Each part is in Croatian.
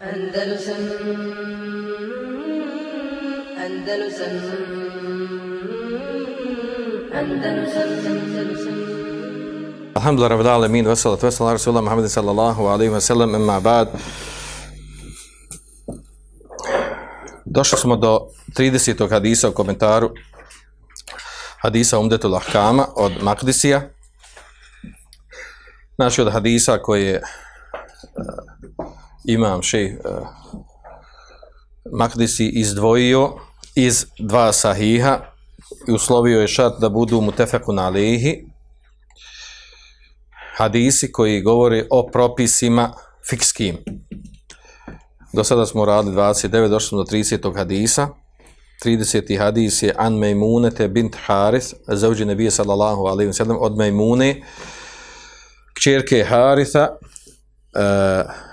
Andalusam Andalusam Andalusam Andalusam Alhamdulillah rabbil alamin wa salatu wa salam ala rasulillah Muhammad sallallahu alaihi wa sallam amma ba'd Došli smo do 30. hadisa u komentaru hadisa Umdetul Ahkama od Makdisija znači od hadisa koje je imam šej uh, Makdisi izdvojio iz dva sahiha i uslovio je šat da budu mutefekun alihi hadisi koji govori o propisima fikskim. Do sada smo radili 29, došli smo do 30. hadisa. 30. hadis je An Mejmunete bint Harith, zauđi nebije sallallahu alaihi wa sallam, od Mejmune, kćerke Haritha, uh,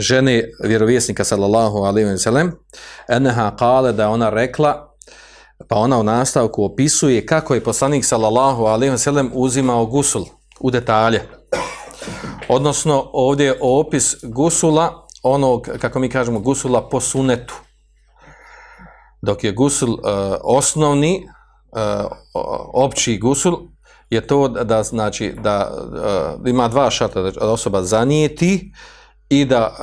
žene vjerovjesnika sallallahu alaihi wa sallam, eneha kale da je ona rekla, pa ona u nastavku opisuje kako je poslanik sallallahu alaihi wa sallam uzimao gusul u detalje. Odnosno, ovdje je opis gusula, onog, kako mi kažemo, gusula po sunetu. Dok je gusul uh, osnovni, uh, opći gusul, je to da, znači, da uh, ima dva šata, osoba zanijeti i da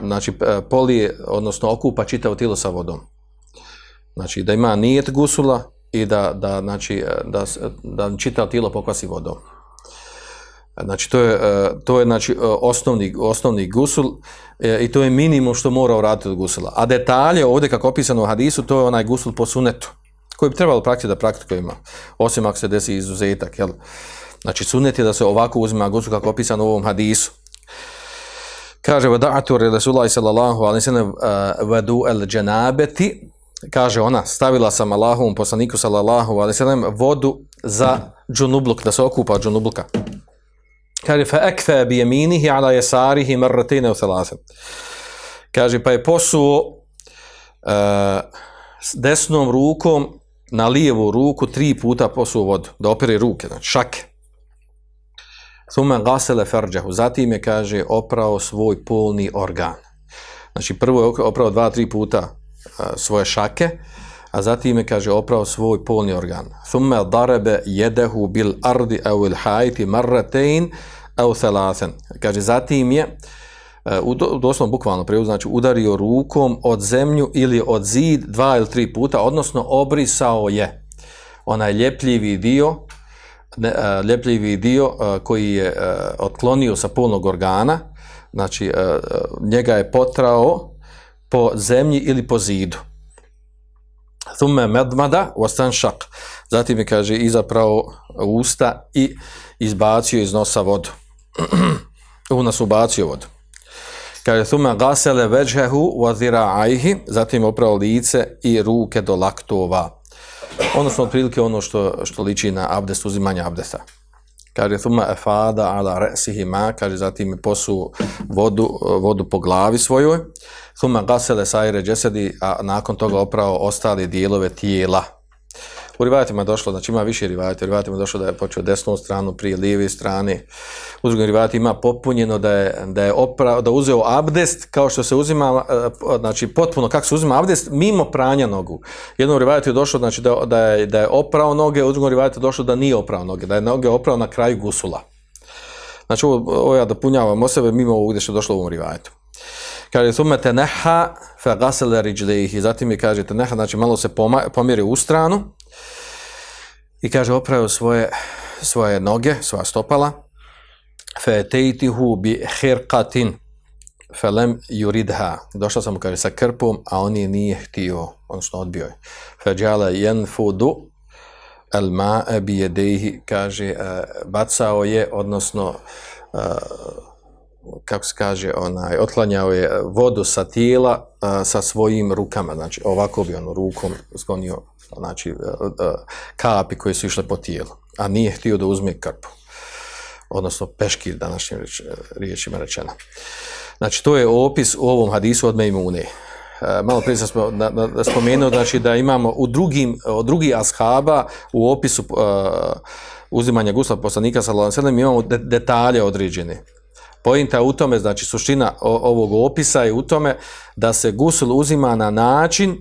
znači, polije, odnosno okupa čitavo tijelo sa vodom. Znači, da ima nijet gusula i da, da, znači, da, da čitavo tijelo pokvasi vodom. Znači, to je, to je znači, osnovni, osnovni gusul e, i to je minimum što mora uraditi od gusula. A detalje ovdje, kako opisano u hadisu, to je onaj gusul po sunetu, koji bi trebalo praktiti da praktikujemo, osim ako se desi izuzetak. Jel? Znači, sunet je da se ovako uzima gusul kako opisano u ovom hadisu. Kaže, vada'atu Rasulullah sallallahu alaihi sallam vadu el dženabeti, kaže ona, stavila sam Allahovom poslaniku sallallahu alaihi sallam vodu za džunubluk, da se okupa džunubluka. Kaže, fa ekfe bi jeminihi ala jesarihi marratine u thalathe. Kaže, pa je posuo uh, desnom rukom na lijevu ruku tri puta posuo vodu, da opere ruke, znači šake. Thume gasele ferđahu, zatim je, kaže, oprao svoj polni organ. Znači, prvo je oprao dva, tri puta uh, svoje šake, a zatim je, kaže, oprao svoj polni organ. Thume darebe jedehu bil ardi au il hajti marratein au thalathen. Kaže, zatim je, u doslovno bukvalno prevod, znači udario rukom od zemlju ili od zid dva ili tri puta, odnosno obrisao je onaj ljepljivi dio, ljepljivi dio koji je otklonio sa polnog organa, znači njega je potrao po zemlji ili po zidu. Thumme medmada wastan šak. Zatim je, kaže, izapravo usta i izbacio iz nosa vodu. U nas ubacio vodu. Kaže, thumme gasele veđhehu wa zira'ajhi, zatim opravo lice i ruke do laktova. Odnosno, otprilike ono što, što liči na abdest, uzimanje abdesta. Kaže, thumme efada ala resihi ma, kaže, zatim posu vodu, vodu po glavi svojoj. Thumme gasele sajre džesedi, a nakon toga opravo ostali dijelove tijela. U rivajatima je došlo, znači ima više rivajata, u rivajatima je došlo da je počeo desnu stranu prije lijeve strane. U drugim rivajatima ima popunjeno da je, da je opra, da uzeo abdest kao što se uzima, znači potpuno kako se uzima abdest mimo pranja nogu. Jednom rivajatu je došlo znači, da, da, je, da je oprao noge, u drugom rivajatu je došlo da nije oprao noge, da je noge oprao na kraju gusula. Znači ovo, ovo ja dopunjavam o sebe mimo ovog gdje što je došlo u ovom rivajatu. Kaže, thumme teneha fe gasele riđlehi. Zatim je kaže teneha, znači malo se pomjeri u stranu i kaže opravio svoje, svoje noge, svoja stopala. Fe tejtihu bi hirqatin felem yuridha. Došao sam kaže, sa krpom, a on je nije htio, odnosno odbio je. Fe džale jenfudu el ma'e bi jedehi, kaže, bacao je, odnosno, kako se kaže, onaj, otklanjao je vodu sa tijela a, sa svojim rukama, znači ovako bi on rukom sklonio znači, a, a, kapi koje su išle po tijelu, a nije htio da uzme krpu, odnosno peškir današnjim reč, riječima rečena. Znači, to je opis u ovom hadisu od Mejmune. Malo prije sam spomenuo znači, da imamo u drugim, od ashaba u opisu uzimanja gusla poslanika sallallahu alejhi imamo detalje određene Pojinta je u tome, znači suština ovog opisa je u tome da se gusul uzima na način e,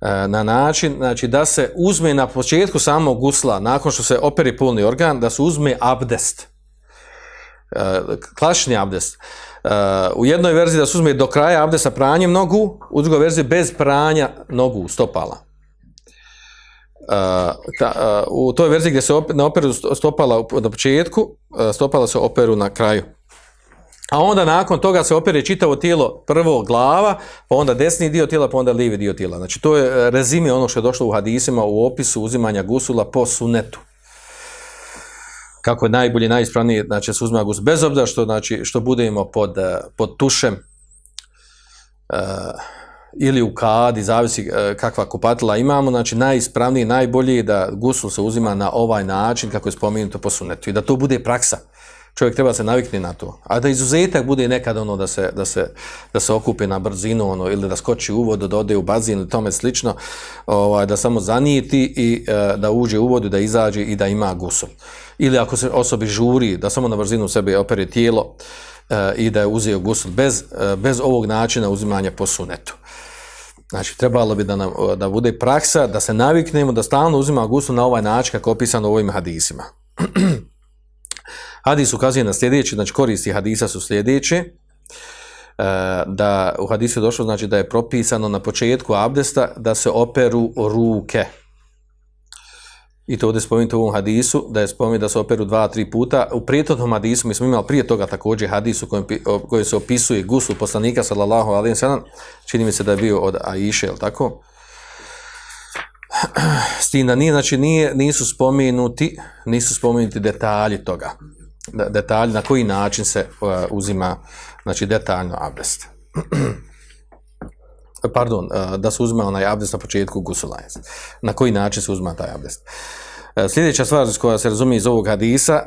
na način znači da se uzme na početku samog gusla nakon što se operi polni organ da se uzme abdest. E, klasični abdest. E, u jednoj verziji da se uzme do kraja abdest sa pranjem nogu u drugoj verziji bez pranja nogu stopala. U toj verziji gdje se ne operu sto- stopala na početku, stopala se operu na kraju. A onda nakon toga se opere čitavo tijelo, prvo glava, pa onda desni dio tijela, pa onda lijevi dio tijela. Znači to je uh, rezime ono što je došlo u hadisima u opisu uzimanja gusula po sunetu. Kako je najbolje, najispravnije, znači se uzima gusul. Bez obzira što, znači, što budemo pod, uh, pod tušem, uh, ili u kadi, zavisi e, kakva kupatila imamo, znači najispravniji, najbolji je da gusul se uzima na ovaj način kako je spomenuto po sunetu i da to bude praksa. Čovjek treba se navikni na to. A da izuzetak bude nekad ono da se, da se, da se okupi na brzinu ono, ili da skoči u vodu, da ode u bazin ili tome slično, ovaj, da samo zanijeti i e, da uđe u vodu, da izađe i da ima gusul. Ili ako se osobi žuri, da samo na brzinu sebe opere tijelo e, i da je uzeo gusul bez, e, bez ovog načina uzimanja po sunetu. Znači, trebalo bi da, nam, da bude praksa, da se naviknemo, da stalno uzima gusul na ovaj način kako opisano u ovim hadisima. Hadis ukazuje na sljedeće, znači koristi hadisa su sljedeće, e, da u hadisu je došlo znači da je propisano na početku abdesta da se operu ruke. I to ovdje spomenuto u ovom hadisu, da je spomenuto da se operu dva, tri puta. U prijetodnom hadisu, mi smo imali prije toga također hadisu koji se opisuje gusul poslanika, sallallahu alaihi sallam, čini mi se da je bio od Aisha, je li tako? S tim nije, znači nije, nisu spomenuti, nisu spomenuti detalji toga. Detalji na koji način se uh, uzima, znači detaljno abdest. Pardon, uh, da se uzima onaj abdest na početku gusula. Na koji način se uzima taj abdest. Uh, Sljedeća stvar koja se razumije iz ovog hadisa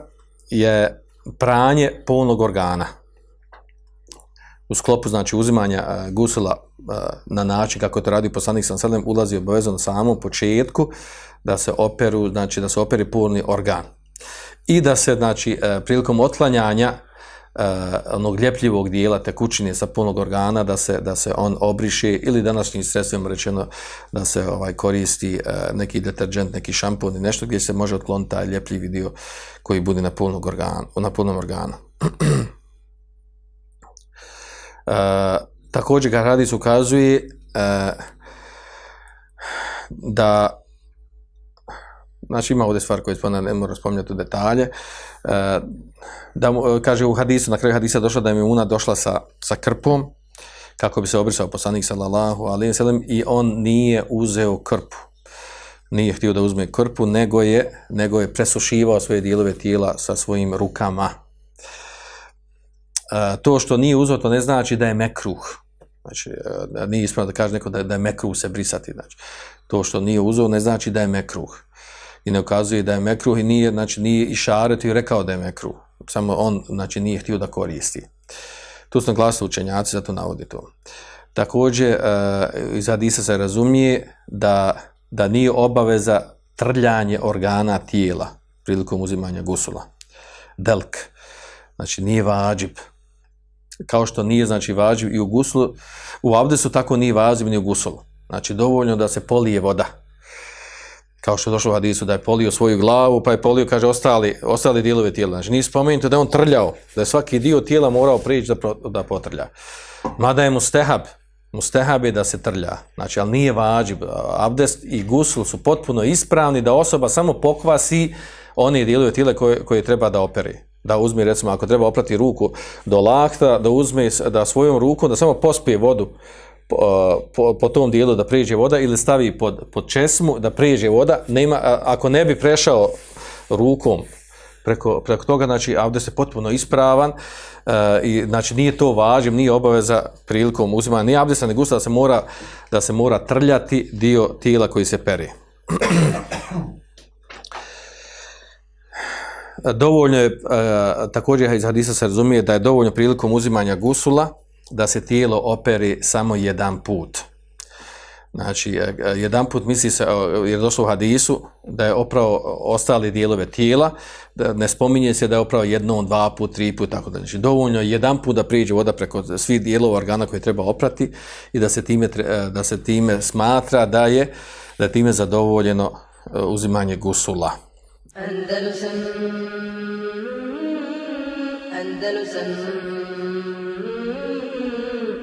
je pranje polnog organa. U sklopu znači uzimanja gusula na način kako je to radio poslanik sam sadem ulazi obavezno na samom početku da se operu, znači da se operi polni organ. I da se znači uh, prilikom otklanjanja uh, onog ljepljivog dijela tekućine sa polnog organa da se, da se on obriše ili današnjim sredstvima rečeno da se ovaj koristi uh, neki deterđent, neki šampon i nešto gdje se može otkloniti taj ljepljivi dio koji bude na polnog organu, na polnom organu. Uh, također ga hadis ukazuje uh, da znači ima ovdje stvar koje spomena, ne moram spominjati u detalje, uh, da mu, kaže u hadisu, na kraju hadisa došla da je Mimuna došla sa, sa krpom, kako bi se obrisao poslanik sallallahu alaihi sallam i on nije uzeo krpu. Nije htio da uzme krpu, nego je, nego je presušivao svoje dijelove tijela sa svojim rukama. Uh, to što nije uzeo, to ne znači da je mekruh. Znači, uh, nije ispravno da kaže neko da je, da je mekruh se brisati. Znači, to što nije uzeo ne znači da je mekruh. I ne ukazuje da je mekruh i nije, znači, nije i šaret i rekao da je mekruh. Samo on, znači, nije htio da koristi. Tu su glasili učenjaci, zato navodi to. Također, uh, iz Hadisa se razumije da, da nije obaveza trljanje organa tijela prilikom uzimanja gusula. Delk. Znači, nije vađib kao što nije znači važiv i u guslu, u abdesu tako nije važiv ni u gusulu. Znači dovoljno da se polije voda. Kao što je došlo u hadisu da je polio svoju glavu, pa je polio, kaže, ostali, ostali dijelove tijela. Znači nije spomenuto da je on trljao, da je svaki dio tijela morao prići da, da potrlja. Mada je mustehab, mustehab je da se trlja. Znači, ali nije važiv. Abdest i gusul su potpuno ispravni da osoba samo pokvasi one dijelove tijela koje, koje treba da operi da uzme, recimo, ako treba oprati ruku do lakta, da uzme, da svojom rukom, da samo pospije vodu po, po, tom dijelu da prijeđe voda ili stavi pod, pod česmu da prijeđe voda, nema, ako ne bi prešao rukom preko, preko toga, znači, abdest je potpuno ispravan uh, i, znači, nije to važno, nije obaveza prilikom uzimanja, nije abdesta, nego da se mora, da se mora trljati dio tijela koji se peri. dovoljno je, e, također iz hadisa se razumije da je dovoljno prilikom uzimanja gusula da se tijelo operi samo jedan put. Znači, e, e, jedan put misli se, e, jer je došlo u hadisu, da je opravo ostali dijelove tijela, da ne spominje se da je opravo jednom, dva put, tri put, tako da. Znači, dovoljno je jedan put da priđe voda preko svih dijelova organa koje treba oprati i da se time, da se time smatra da je, da je time zadovoljeno uzimanje gusula. Andalusam